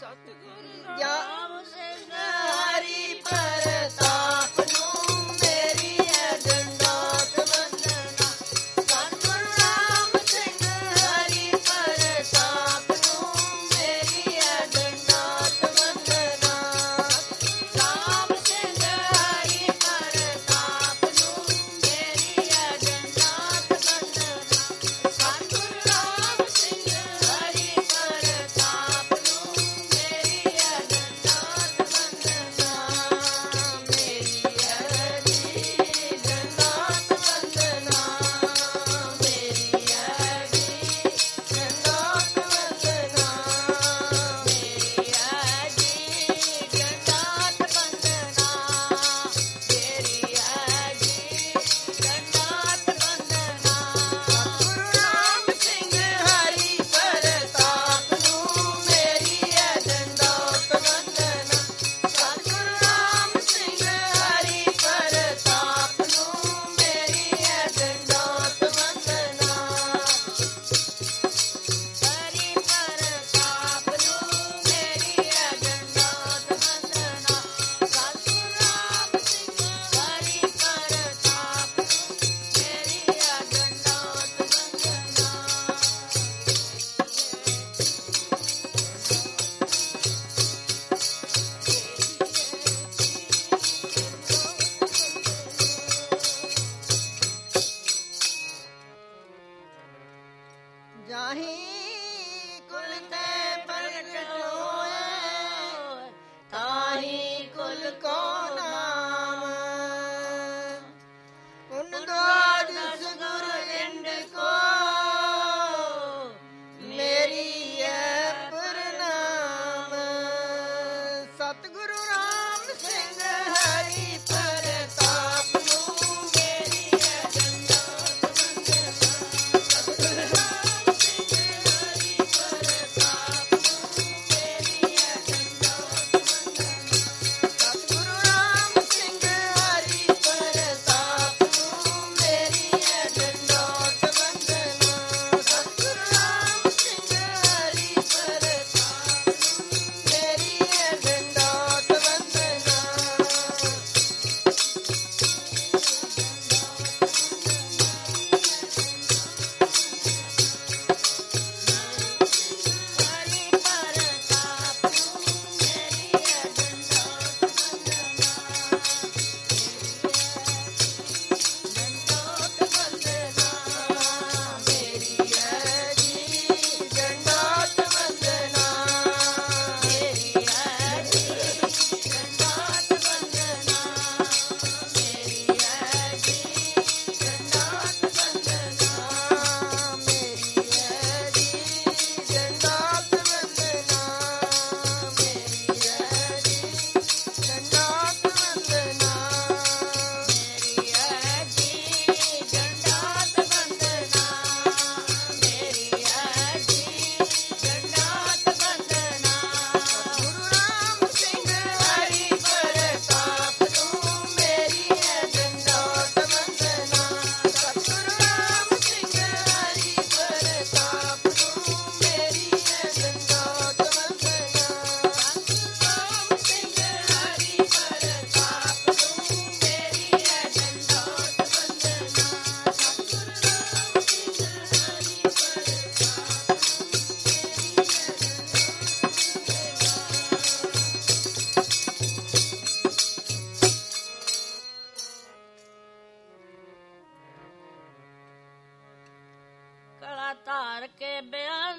सतगुरु राम से हरी पर। ਧਾਰ ਕੇ ਬਿਆਨ